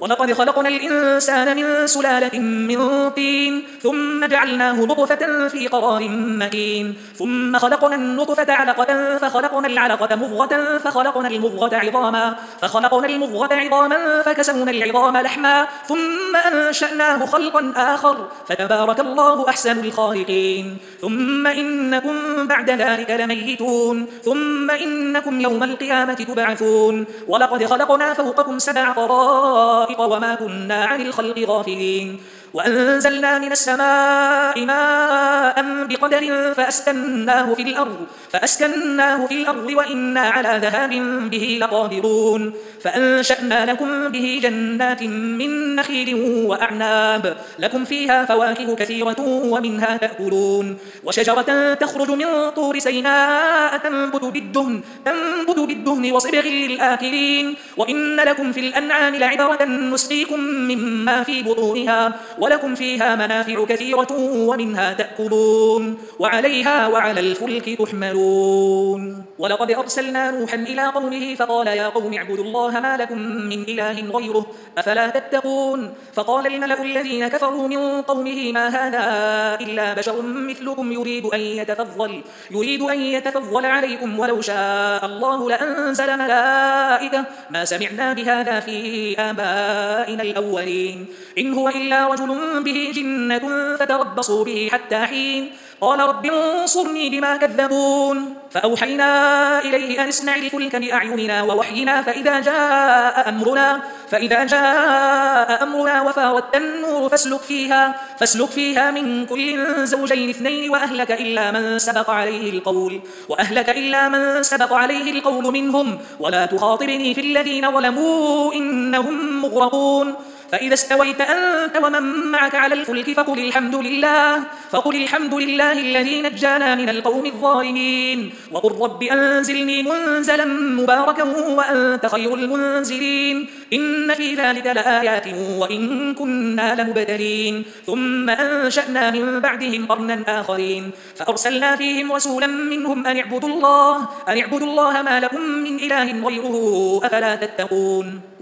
ولقد خلقنا الإنسان من سلالة من طين ثم جعلناه نطفة في قرار مكين. ثم خلقنا النطفة علقة فخلقنا العلقة مضغة فخلقنا المضغة عظاما. فخلقنا المضغة عظاما فكسونا العظام لحما. ثم أنشأناه خلقا آخر فتبارك الله أحسن الخالقين. ثم إنكم بعد ذلك لميتون. ثم إنكم يوم القيامة تبعثون. ولقد خلقنا فوقكم سبع طرائق الخلق وما كنا عن الخلق غافلين. وأنزلنا من السماء ماء بقدر فأسكناه في الأرض فأسكناه في الأرض وإنا على ذهاب به لقادرون فأنشأنا لكم به جنات من نخيل وأعناب لكم فيها فواكه كثيرة ومنها تأكلون وشجرة تخرج من طور سيناء تنبت بالدهن, تنبت بالدهن وصبغ للآكلين وإن لكم في الأنعام لعبرة نسقيكم مما في بطونها ولكم فيها منافع كثيرة ومنها تأكلون وعليها وعلى الفلك تحملون. ولقد أرسلنا نوحا إلى قومه فقال يا قوم اعبدوا الله ما لكم من إله غيره أفلا تتقون؟ فقال الملأ الذين كفروا من قومه ما هذا إلا بشر مثلكم يريد أن يتفضل يريد أن يتفضل عليكم ولو شاء الله لأنزل ملائكة. ما سمعنا بهذا في آبائنا الأولين. إن هو إلا رجل به جنة فتربصوا به حتى حين قال رب انصرني بما كذبون فأوحينا إليه أن اصنع الفلك بأعيننا ووحينا فإذا جاء أمرنا فإذا جاء أمرنا وفاردت النور فاسلك فيها فاسلك فيها من كل زوجين اثنين وأهلك إلا من سبق عليه القول وأهلك إلا من سبق عليه القول منهم ولا تخاطبني في الذين ظلموا إنهم مغرقون فإذا استويت أنت ومن معك على الفلك فقل الحمد لله فقل الحمد لله الذي نجانا من القوم الظالمين. وقل رب أنزلني منزلا مباركا وأنت خير المنزلين. إن في ذلك لآيات وإن كنا لمبتلين. ثم أنشأنا من بعدهم قرنا آخرين. فأرسلنا فيهم رسولا منهم أن اعبدوا الله أن اعبدوا الله ما لكم من إله غيره أفلا تتقون.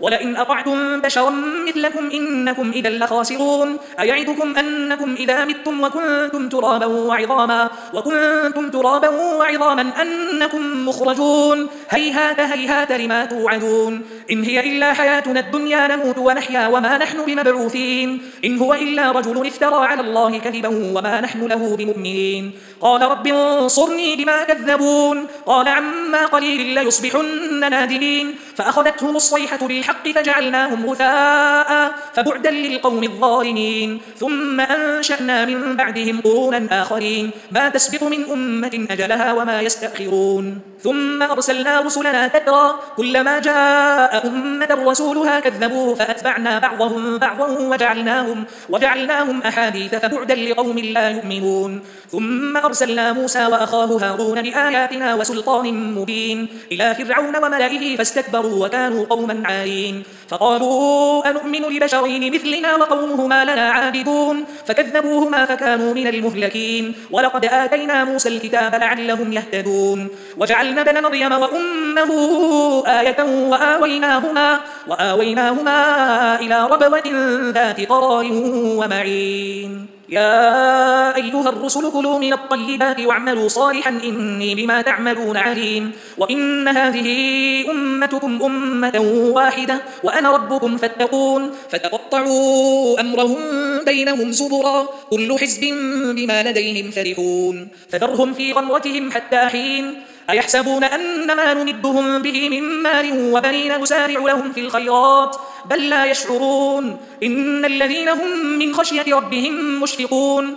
ولئن أطعتم بشرا مثلكم إنكم إذا لخاسرون. أيعدكم أنكم إذا متم وكنتم ترابا وعظاما وكنتم ترابا وعظاما أنكم مخرجون. هيهات هيهات لما توعدون. إن هي إلا حياتنا الدنيا نموت ونحيا وما نحن بمبعوثين. إن هو إلا رجل افترى على الله كذبا وما نحن له بمؤمنين. قال رب انصرني بما كذبون. قال عما قليل ليصبحن نادمين. فأخذتهم الصيحة بالحق فجعلناهم غثاء فبعدا للقوم الظالمين. ثم أنشأنا من بعدهم قرونا آخرين. ما تسبق من أمة أجلها وما يستأخرون. ثم أرسلنا رسلنا تترى كلما جاء أمة رسولها كذبوا فأتبعنا بعضهم بعضا وجعلناهم, وجعلناهم أحاديث فبعدا لقوم لا يؤمنون. ثم أرسلنا موسى وأخاه هارون بآياتنا وسلطان مبين إلى فرعون وملئه فاستكبروا وكانوا قوما عالين. فقالوا أنؤمن لبشرين مثلنا وقومهما لنا عابدون؟ فكذبوهما فكانوا من المهلكين. ولقد آتينا موسى الكتاب لعلهم يهتدون. وجعلنا بن مريم وأمه آية وآويناهما, وآويناهما إلى ربوة ذات قرار ومعين. يا أيها الرسل كلوا من الطيبات واعملوا صالحا إني بما تعملون عليم. وإن هذه أمتكم أمة واحدة وأنا ربكم فاتقون فتقطعوا أمرهم بينهم زبرا كل حزب بما لديهم فرحون. فذرهم في غمرتهم حتى حين أيحسبون أن ما نمدهم به من مال وبنين نسارع لهم في الخيرات بل لا يشعرون إن الذين هم من خشية ربهم مشفقون.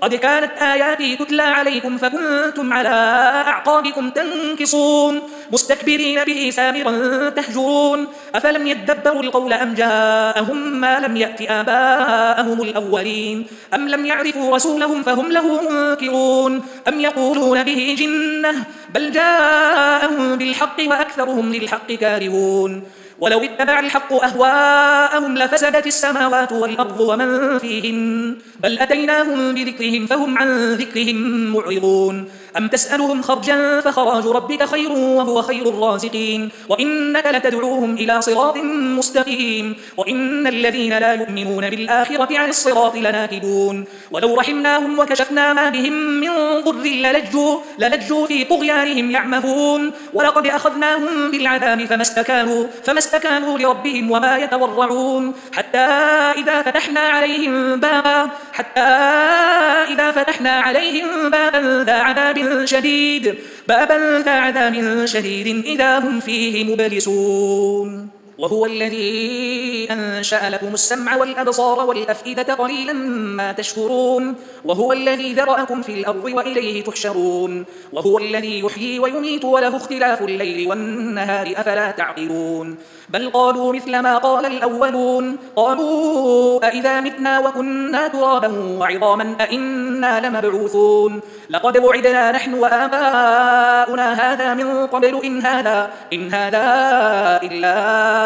قد كانت آياتي تتلى عليكم فكنتم على أعقابكم تنكصون مستكبرين به سامرا تهجرون. أفلم يدبروا القول أم جاءهم ما لم يأت آباءهم الأولين؟ أم لم يعرفوا رسولهم فهم له منكرون؟ أم يقولون به جنة بل جاءهم بالحق وأكثرهم للحق كارهون؟ ولو اتبع الحق أهواءهم لفسدت السماوات والأرض ومن فيهن. بل أتيناهم بذكرهم فهم عن ذكرهم معرضون. أم تسألهم خرجا فخراج ربك خير وهو خير الرازقين. وإنك لتدعوهم إلى صراط مستقيم. وإن الذين لا يؤمنون بالآخرة عن الصراط لناكدون ولو رحمناهم وكشفنا ما بهم من ضر للجوا, للجوا في طغيانهم يعمهون. ولقد أخذناهم بالعذاب فما استكانوا, فما استكانوا لربهم وما يتورعون. حتى إذا فتحنا عليهم بابا حتى إذا فتحنا عليهم بابا ذا عذاب شديد. بابا ذا عذاب شديد إذا هم فيه مبلسون. وهو الذي أنشأ لكم السمع والأبصار والأفئدة قليلا ما تشكرون. وهو الذي ذرأكم في الأرض وإليه تحشرون. وهو الذي يحيي ويميت وله اختلاف الليل والنهار أفلا تعقلون. بل قالوا مثل ما قال الأولون. قالوا أئذا متنا وكنا ترابا وعظاما أئنا لمبعوثون. لقد وعدنا نحن وآباؤنا هذا من قبل إن هذا, إن هذا إلا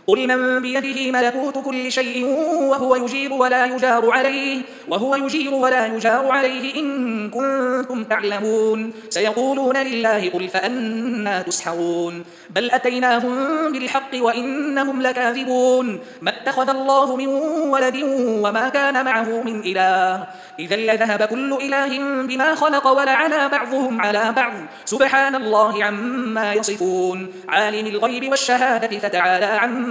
قل من بيده ملكوت كل شيء وهو يجير ولا يجار عليه وهو يجير ولا يجار عليه إن كنتم تعلمون. سيقولون لله قل فأنا تسحرون. بل أتيناهم بالحق وإنهم لكاذبون. ما اتخذ الله من ولد وما كان معه من إله. إذا لذهب كل إله بما خلق ولعلى بعضهم على بعض. سبحان الله عما يصفون. عالم الغيب والشهادة فتعالى عما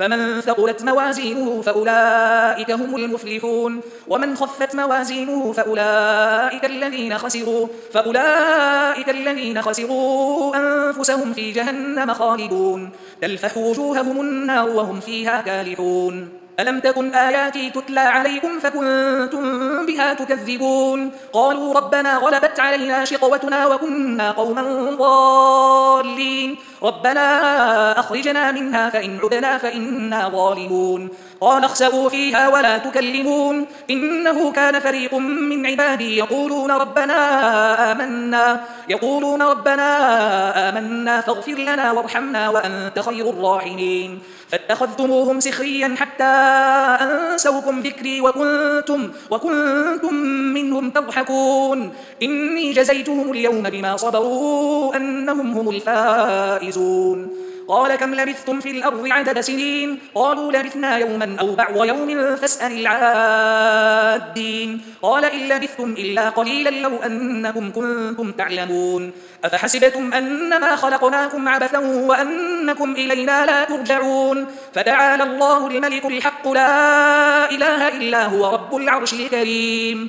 فمن ثقلت موازينه فأولئك هم المفلحون. ومن خفت موازينه فأولئك الذين خسروا فأولئك الذين خسروا أنفسهم في جهنم خالدون. تلفح وجوههم النار وهم فيها كالحون. ألم تكن آياتي تتلى عليكم فكنتم بها تكذبون؟ قالوا ربنا غلبت علينا شقوتنا وكنا قوما ضالين. ربنا أخرجنا منها فإن عدنا فإنا ظالمون. قال اخسأوا فيها ولا تكلمون. إنه كان فريق من عبادي يقولون ربنا آمنا. يقولون ربنا آمنا فاغفر لنا وارحمنا وأنت خير الراحمين. فاتخذتموهم سخريا حتى أنسوكم ذكري وكنتم, وكنتم منهم تضحكون. إني جزيتهم اليوم بما صبروا أنهم هم الفائزون. قال كم لبثتم في الأرض عدد سنين؟ قالوا لبثنا يوما أو بعض يوم فاسأل العادين. قال إن لبثتم إلا قليلا لو أنكم كنتم تعلمون. أفحسبتم أنما خلقناكم عبثا وأنكم إلينا لا ترجعون. فتعالى الله الملك الحق لا إله إلا هو رب العرش الكريم.